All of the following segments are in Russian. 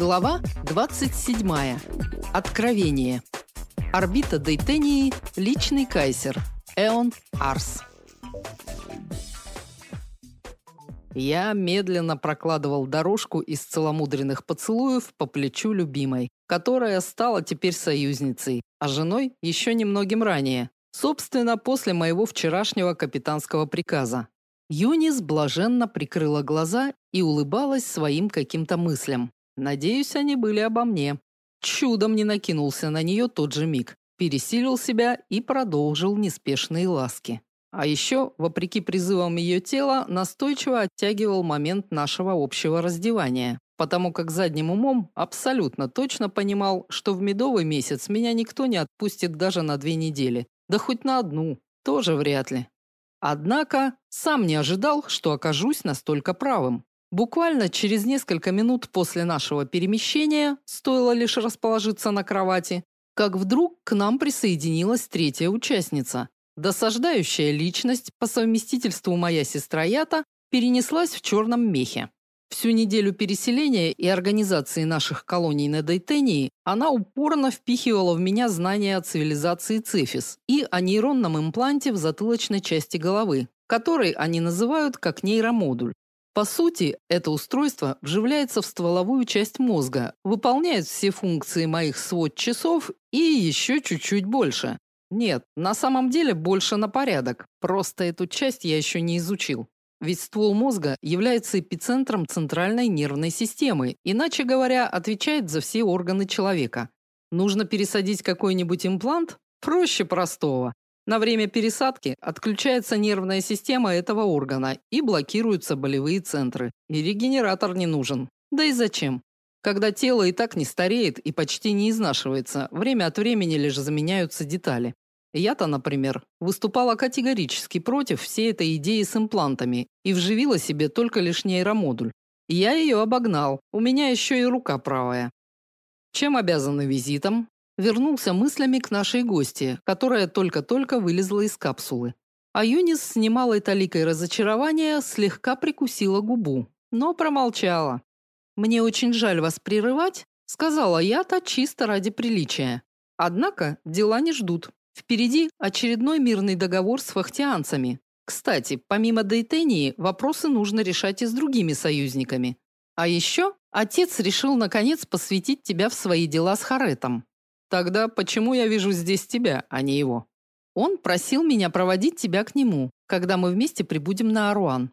Глава 27. Откровение. Орбита Дейтении. Личный кайсер. Эон Арс. Я медленно прокладывал дорожку из целомудренных поцелуев по плечу любимой, которая стала теперь союзницей, а женой еще немногим ранее. Собственно, после моего вчерашнего капитанского приказа. Юнис блаженно прикрыла глаза и улыбалась своим каким-то мыслям. Надеюсь, они были обо мне. Чудом не накинулся на нее тот же миг, пересилил себя и продолжил неспешные ласки. А еще, вопреки призывам ее тела, настойчиво оттягивал момент нашего общего раздевания, потому как задним умом абсолютно точно понимал, что в медовый месяц меня никто не отпустит даже на две недели, да хоть на одну, тоже вряд ли. Однако сам не ожидал, что окажусь настолько правым. Буквально через несколько минут после нашего перемещения, стоило лишь расположиться на кровати, как вдруг к нам присоединилась третья участница. Досаждающая личность, по совместительству моя сестра Ята, перенеслась в черном мехе. Всю неделю переселения и организации наших колоний на Дейтении она упорно впихивала в меня знания о цивилизации Цефис и о нейронном импланте в затылочной части головы, который они называют как нейромодуль. По сути, это устройство вживляется в стволовую часть мозга, выполняет все функции моих свод-часов и еще чуть-чуть больше. Нет, на самом деле больше на порядок. Просто эту часть я еще не изучил. Ведь ствол мозга является эпицентром центральной нервной системы, иначе говоря, отвечает за все органы человека. Нужно пересадить какой-нибудь имплант? Проще простого. На время пересадки отключается нервная система этого органа и блокируются болевые центры. И регенератор не нужен. Да и зачем? Когда тело и так не стареет и почти не изнашивается, время от времени лишь заменяются детали. Я-то, например, выступала категорически против всей этой идеи с имплантами и вживила себе только лишь нейромодуль. Я ее обогнал. У меня еще и рука правая. Чем обязаны визитом? Вернулся мыслями к нашей гости, которая только-только вылезла из капсулы. А Юнис с немалой толикой разочарования слегка прикусила губу, но промолчала. Мне очень жаль вас прерывать, сказала я-то чисто ради приличия. Однако дела не ждут. Впереди очередной мирный договор с фахтианцами. Кстати, помимо Дейтении, вопросы нужно решать и с другими союзниками. А еще отец решил наконец посвятить тебя в свои дела с Харетом. Тогда почему я вижу здесь тебя, а не его? Он просил меня проводить тебя к нему, когда мы вместе прибудем на Аруан.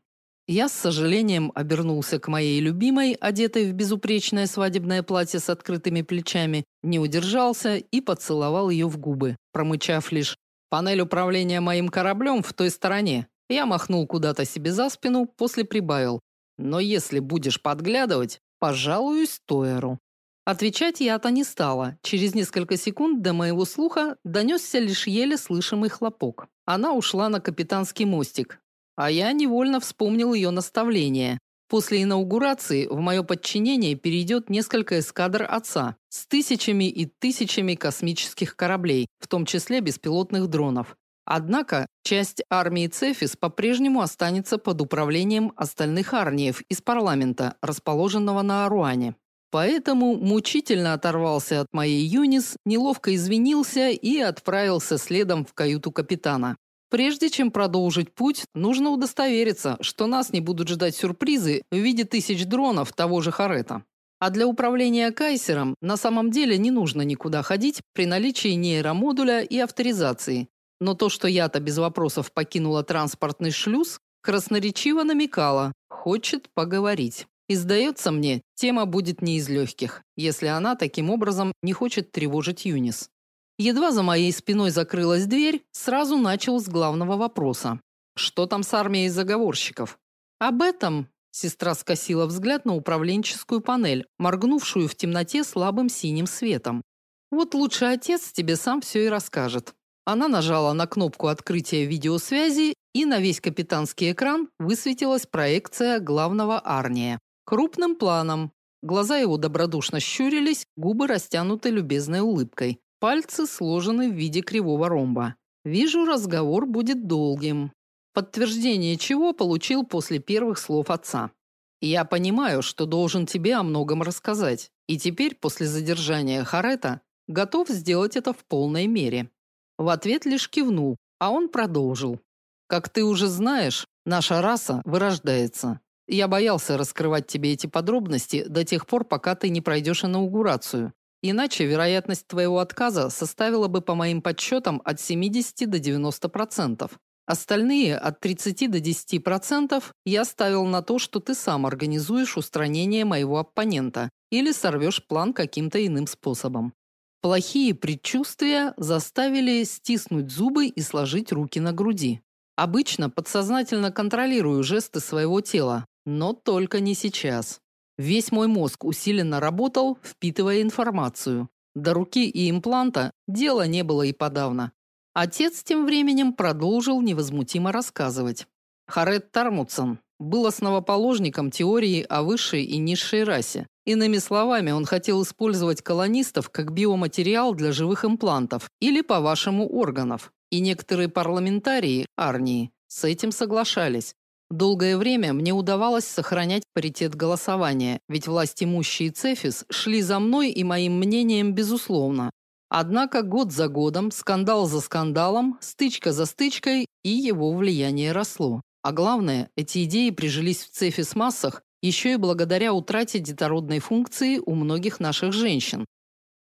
Я с сожалением обернулся к моей любимой, одетой в безупречное свадебное платье с открытыми плечами, не удержался и поцеловал ее в губы, промычав лишь: "Панель управления моим кораблем в той стороне". Я махнул куда-то себе за спину, после прибавил: "Но если будешь подглядывать, пожалуюсь Тойеру". Отвечать я-то не стала. Через несколько секунд до моего слуха донесся лишь еле слышимый хлопок. Она ушла на капитанский мостик, а я невольно вспомнил ее наставление. После инаугурации в мое подчинение перейдет несколько эскадр отца с тысячами и тысячами космических кораблей, в том числе беспилотных дронов. Однако часть армии Цефис по-прежнему останется под управлением остальных арниев из парламента, расположенного на Аруане. Поэтому мучительно оторвался от моей Юнис, неловко извинился и отправился следом в каюту капитана. Прежде чем продолжить путь, нужно удостовериться, что нас не будут ждать сюрпризы в виде тысяч дронов того же Харета. А для управления кайсером на самом деле не нужно никуда ходить при наличии нейромодуля и авторизации. Но то, что я-то без вопросов покинула транспортный шлюз, красноречиво намекала, хочет поговорить. И сдается мне, тема будет не из легких, если она таким образом не хочет тревожить Юнис. Едва за моей спиной закрылась дверь, сразу начал с главного вопроса. Что там с армией заговорщиков? Об этом сестра скосила взгляд на управленческую панель, моргнувшую в темноте слабым синим светом. Вот лучше отец тебе сам все и расскажет. Она нажала на кнопку открытия видеосвязи, и на весь капитанский экран высветилась проекция главного Арния. Крупным планом. Глаза его добродушно щурились, губы растянуты любезной улыбкой. Пальцы сложены в виде кривого ромба. Вижу, разговор будет долгим. Подтверждение чего получил после первых слов отца. Я понимаю, что должен тебе о многом рассказать. И теперь, после задержания Харета, готов сделать это в полной мере. В ответ лишь кивнул, а он продолжил. Как ты уже знаешь, наша раса вырождается. Я боялся раскрывать тебе эти подробности до тех пор, пока ты не пройдешь инаугурацию. Иначе вероятность твоего отказа составила бы по моим подсчетам от 70 до 90%. Остальные от 30 до 10% я ставил на то, что ты сам организуешь устранение моего оппонента или сорвешь план каким-то иным способом. Плохие предчувствия заставили стиснуть зубы и сложить руки на груди. Обычно подсознательно контролирую жесты своего тела, но только не сейчас. Весь мой мозг усиленно работал, впитывая информацию. До руки и импланта дела не было и подавно. Отец тем временем продолжил невозмутимо рассказывать. Харет Тармутсон был основоположником теории о высшей и низшей расе. Иными словами, он хотел использовать колонистов как биоматериал для живых имплантов или, по-вашему, органов. И некоторые парламентарии Арнии с этим соглашались. Долгое время мне удавалось сохранять паритет голосования, ведь власть имущие Цефис шли за мной и моим мнением безусловно. Однако год за годом, скандал за скандалом, стычка за стычкой, и его влияние росло. А главное, эти идеи прижились в Цефис массах еще и благодаря утрате детородной функции у многих наших женщин.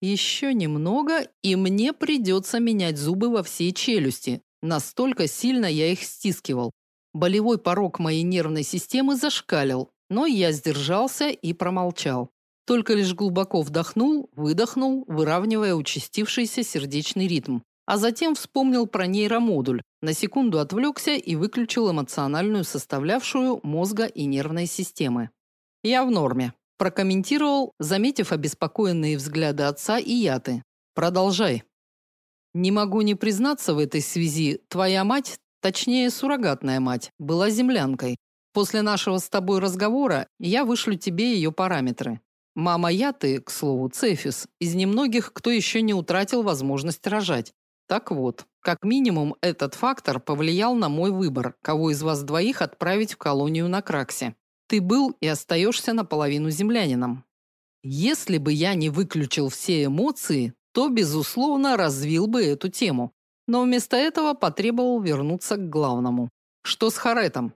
Еще немного, и мне придется менять зубы во всей челюсти. Настолько сильно я их стискивал. Болевой порог моей нервной системы зашкалил, но я сдержался и промолчал. Только лишь глубоко вдохнул, выдохнул, выравнивая участившийся сердечный ритм. А затем вспомнил про нейромодуль, на секунду отвлекся и выключил эмоциональную составляющую мозга и нервной системы. Я в норме, прокомментировал, заметив обеспокоенные взгляды отца и Яты. Продолжай. Не могу не признаться в этой связи, твоя мать, точнее, суррогатная мать, была землянкой. После нашего с тобой разговора я вышлю тебе ее параметры. Мама Яты, к слову, Цефис, из немногих, кто еще не утратил возможность рожать. Так вот, как минимум этот фактор повлиял на мой выбор, кого из вас двоих отправить в колонию на Краксе. Ты был и остаешься наполовину землянином. Если бы я не выключил все эмоции, то безусловно развил бы эту тему. Но вместо этого потребовал вернуться к главному. Что с Харетом?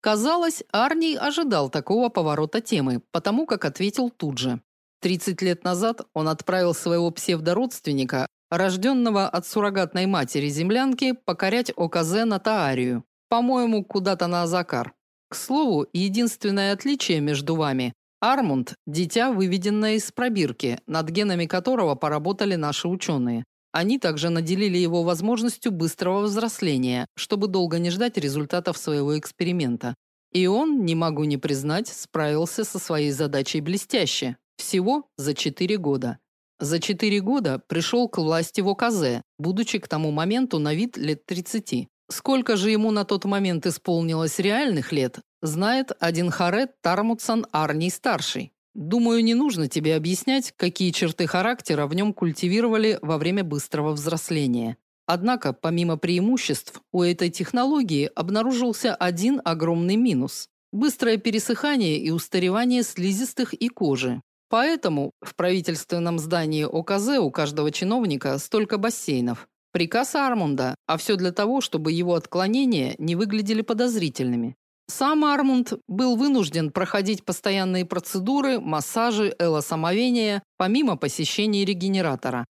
Казалось, Арний ожидал такого поворота темы, потому как ответил тут же. 30 лет назад он отправил своего псевдородственника рожденного от суррогатной матери землянки, покорять ОКЗ на Таарию. По-моему, куда-то на Азакар. К слову, единственное отличие между вами Армунд дитя, выведенное из пробирки, над генами которого поработали наши ученые. Они также наделили его возможностью быстрого взросления, чтобы долго не ждать результатов своего эксперимента. И он, не могу не признать, справился со своей задачей блестяще. Всего за 4 года. За четыре года пришел к власти в ОКЗ, будучи к тому моменту на вид лет 30. Сколько же ему на тот момент исполнилось реальных лет, знает один Харет Тармутсон Арний старший. Думаю, не нужно тебе объяснять, какие черты характера в нем культивировали во время быстрого взросления. Однако, помимо преимуществ, у этой технологии обнаружился один огромный минус быстрое пересыхание и устаревание слизистых и кожи, Поэтому в правительственном здании ОКЗ у каждого чиновника столько бассейнов. Приказ Армунда, а все для того, чтобы его отклонения не выглядели подозрительными. Сам Армунд был вынужден проходить постоянные процедуры, массажи, элосомовения, помимо посещения регенератора.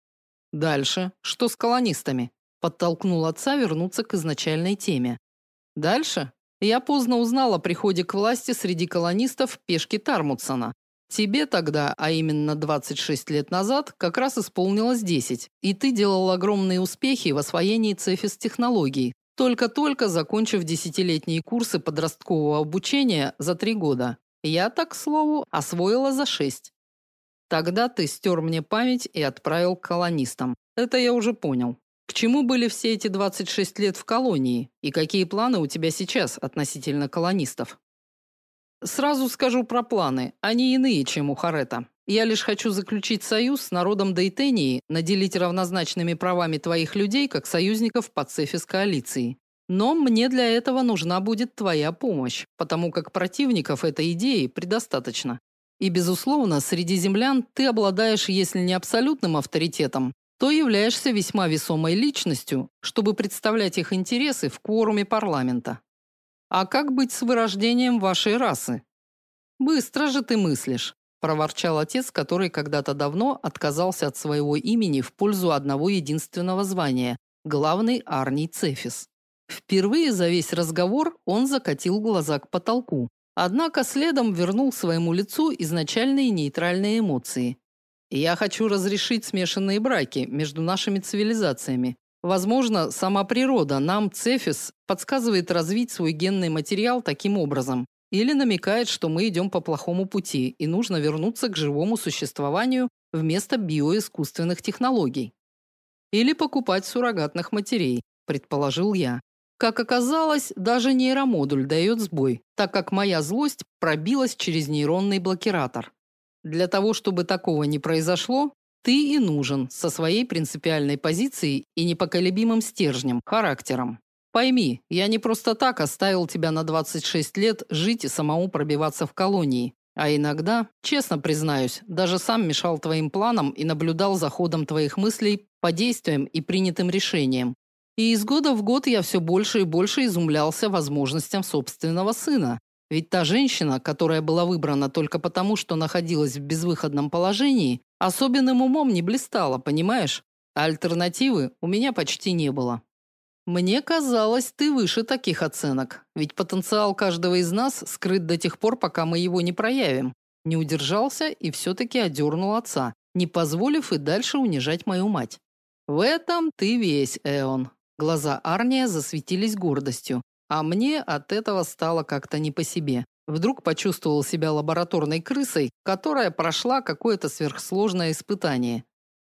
Дальше, что с колонистами? Подтолкнул отца вернуться к изначальной теме. Дальше я поздно узнал о приходе к власти среди колонистов пешки Тармутсона. Тебе тогда, а именно 26 лет назад, как раз исполнилось 10, и ты делал огромные успехи в освоении цефис-технологий, только-только закончив десятилетние курсы подросткового обучения за три года. Я, так к слову, освоила за шесть. Тогда ты стер мне память и отправил к колонистам. Это я уже понял. К чему были все эти 26 лет в колонии и какие планы у тебя сейчас относительно колонистов? Сразу скажу про планы. Они иные, чем у Харета. Я лишь хочу заключить союз с народом Дейтении, наделить равнозначными правами твоих людей как союзников по Цефис коалиции. Но мне для этого нужна будет твоя помощь, потому как противников этой идеи предостаточно. И безусловно, среди землян ты обладаешь, если не абсолютным авторитетом, то являешься весьма весомой личностью, чтобы представлять их интересы в кворуме парламента. А как быть с вырождением вашей расы? Быстро же ты мыслишь, проворчал отец, который когда-то давно отказался от своего имени в пользу одного единственного звания главный Арний Цефис. Впервые за весь разговор он закатил глаза к потолку, однако следом вернул своему лицу изначальные нейтральные эмоции. Я хочу разрешить смешанные браки между нашими цивилизациями. Возможно, сама природа нам, Цефис, подсказывает развить свой генный материал таким образом или намекает, что мы идем по плохому пути и нужно вернуться к живому существованию вместо биоискусственных технологий. Или покупать суррогатных матерей, предположил я. Как оказалось, даже нейромодуль дает сбой, так как моя злость пробилась через нейронный блокиратор. Для того, чтобы такого не произошло, ты и нужен со своей принципиальной позицией и непоколебимым стержнем, характером. Пойми, я не просто так оставил тебя на 26 лет жить и самому пробиваться в колонии, а иногда, честно признаюсь, даже сам мешал твоим планам и наблюдал за ходом твоих мыслей по действиям и принятым решениям. И из года в год я все больше и больше изумлялся возможностям собственного сына, ведь та женщина, которая была выбрана только потому, что находилась в безвыходном положении, особенным умом не блистала, понимаешь? А альтернативы у меня почти не было. Мне казалось, ты выше таких оценок, ведь потенциал каждого из нас скрыт до тех пор, пока мы его не проявим. Не удержался и все таки одернул отца, не позволив и дальше унижать мою мать. В этом ты весь, Эон. Глаза Арния засветились гордостью, а мне от этого стало как-то не по себе. Вдруг почувствовал себя лабораторной крысой, которая прошла какое-то сверхсложное испытание.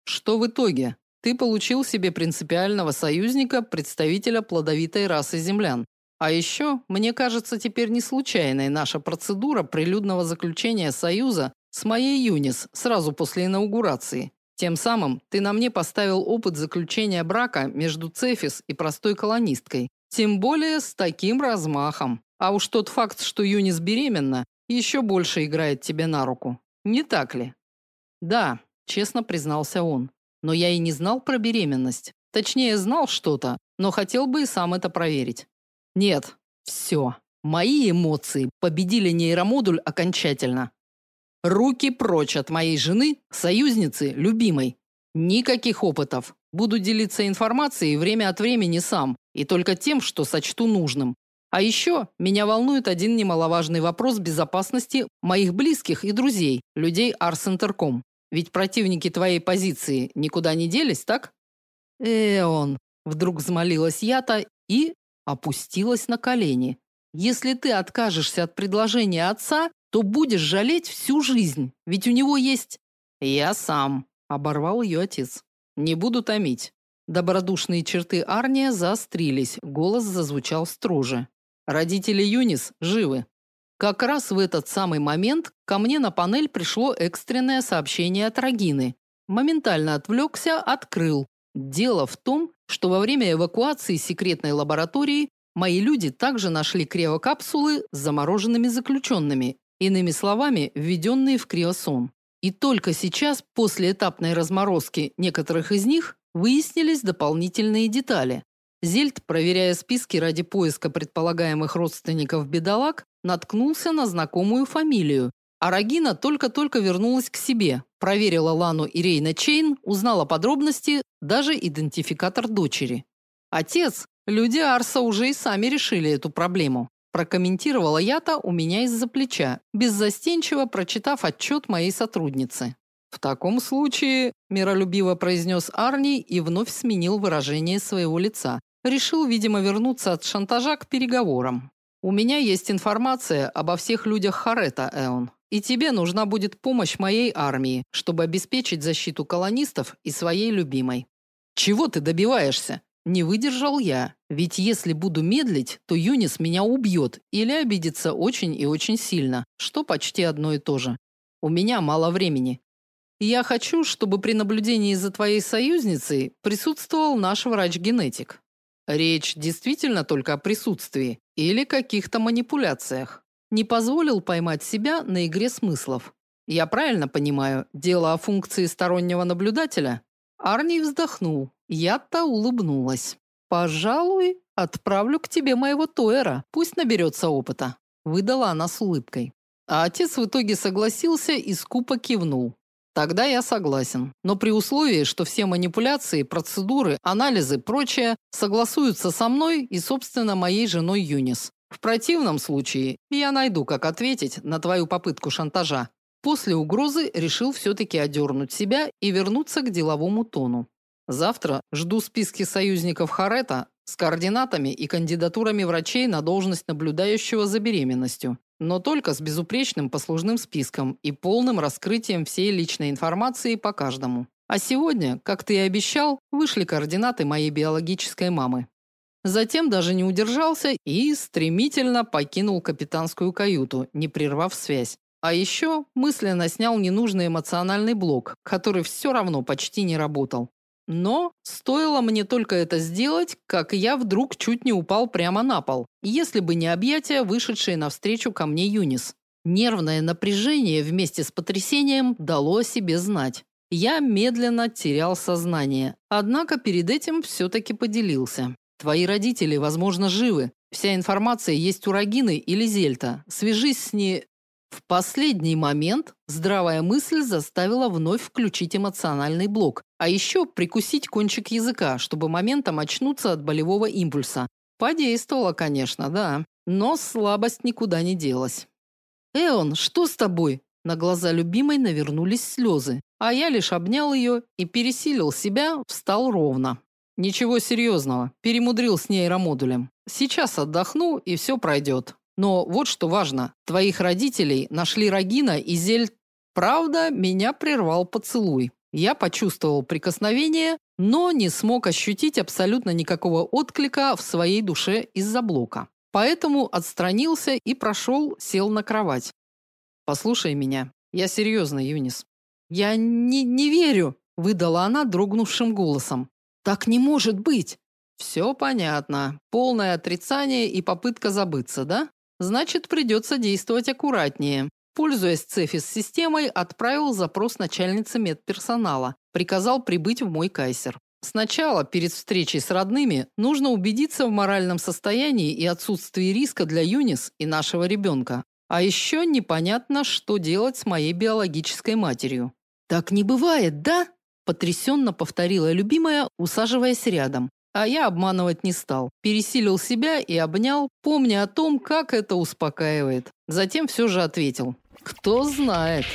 Что в итоге? Ты получил себе принципиального союзника, представителя плодовитой расы землян. А еще, мне кажется, теперь не случайной наша процедура прилюдного заключения союза с моей Юнис сразу после инаугурации. Тем самым ты на мне поставил опыт заключения брака между Цефис и простой колонисткой, тем более с таким размахом. А уж тот факт, что Юнис беременна, еще больше играет тебе на руку. Не так ли? Да, честно признался он. Но я и не знал про беременность. Точнее, знал что-то, но хотел бы и сам это проверить. Нет, все. Мои эмоции победили нейромодуль окончательно. Руки прочь от моей жены, союзницы, любимой. Никаких опытов. Буду делиться информацией время от времени сам, и только тем, что сочту нужным. А еще меня волнует один немаловажный вопрос безопасности моих близких и друзей, людей Арсентерком. Ведь противники твоей позиции никуда не делись, так? Эон, вдруг взмолилась я-то и опустилась на колени. Если ты откажешься от предложения отца, то будешь жалеть всю жизнь, ведь у него есть Я сам, оборвал ее отец. Не буду томить. Добродушные черты Арния заострились, голос зазвучал строже. Родители Юнис живы. Как раз в этот самый момент ко мне на панель пришло экстренное сообщение от Рагины. Моментально отвлекся, открыл. Дело в том, что во время эвакуации секретной лаборатории мои люди также нашли криокапсулы с замороженными заключенными, иными словами, введенные в криосон. И только сейчас, после этапной разморозки некоторых из них, выяснились дополнительные детали. Зельд, проверяя списки ради поиска предполагаемых родственников бедолаг, наткнулся на знакомую фамилию. А Рагина только-только вернулась к себе, проверила Лану и Рейна Чейн, узнала подробности, даже идентификатор дочери. Отец, люди Арса уже и сами решили эту проблему прокомментировала я-то у меня из-за плеча, беззастенчиво прочитав отчет моей сотрудницы. В таком случае, миролюбиво произнес Арни и вновь сменил выражение своего лица. Решил, видимо, вернуться от шантажа к переговорам. У меня есть информация обо всех людях Харета, Эон, и тебе нужна будет помощь моей армии, чтобы обеспечить защиту колонистов и своей любимой. Чего ты добиваешься? Не выдержал я, ведь если буду медлить, то Юнис меня убьет или обидится очень и очень сильно, что почти одно и то же. У меня мало времени. Я хочу, чтобы при наблюдении за твоей союзницей присутствовал наш врач-генетик. Речь действительно только о присутствии или каких-то манипуляциях. Не позволил поймать себя на игре смыслов. Я правильно понимаю, дело о функции стороннего наблюдателя? Арни вздохнул. Я-то улыбнулась. Пожалуй, отправлю к тебе моего Тойера. Пусть наберется опыта, выдала она с улыбкой. А отец в итоге согласился и скупо кивнул. Тогда я согласен, но при условии, что все манипуляции, процедуры, анализы, прочее согласуются со мной и, собственно, моей женой Юнис. В противном случае я найду, как ответить на твою попытку шантажа. После угрозы решил все таки одернуть себя и вернуться к деловому тону. Завтра жду списки союзников Харета с координатами и кандидатурами врачей на должность наблюдающего за беременностью но только с безупречным послужным списком и полным раскрытием всей личной информации по каждому. А сегодня, как ты и обещал, вышли координаты моей биологической мамы. Затем даже не удержался и стремительно покинул капитанскую каюту, не прервав связь. А еще мысленно снял ненужный эмоциональный блок, который все равно почти не работал. Но стоило мне только это сделать, как я вдруг чуть не упал прямо на пол. Если бы не объятия, вышедшие навстречу ко мне Юнис. Нервное напряжение вместе с потрясением дало о себе знать. Я медленно терял сознание. Однако перед этим все таки поделился. Твои родители, возможно, живы. Вся информация есть у Рагины или Зельта. Свяжись с ней в последний момент здравая мысль заставила вновь включить эмоциональный блок, а еще прикусить кончик языка, чтобы моментом очнуться от болевого импульса. Подействовало, конечно, да, но слабость никуда не делась. Эон, что с тобой? На глаза любимой навернулись слезы, а я лишь обнял ее и пересилил себя, встал ровно. Ничего серьезного, перемудрил с нейромодулем. Сейчас отдохну и все пройдет. Но вот что важно. Твоих родителей нашли Рагина и Зель. Правда, меня прервал поцелуй. Я почувствовал прикосновение, но не смог ощутить абсолютно никакого отклика в своей душе из-за блока. Поэтому отстранился и прошел, сел на кровать. Послушай меня. Я серьезно, Юнис. Я не не верю, выдала она дрогнувшим голосом. Так не может быть. «Все понятно. Полное отрицание и попытка забыться, да? Значит, придется действовать аккуратнее. Пользуясь Цефис-системой, отправил запрос начальнице медперсонала, приказал прибыть в мой кайсер. Сначала, перед встречей с родными, нужно убедиться в моральном состоянии и отсутствии риска для Юнис и нашего ребенка. А еще непонятно, что делать с моей биологической матерью. Так не бывает, да? потрясенно повторила любимая, усаживаясь рядом. А я обманывать не стал. Пересилил себя и обнял, помня о том, как это успокаивает. Затем все же ответил: "Кто знает?"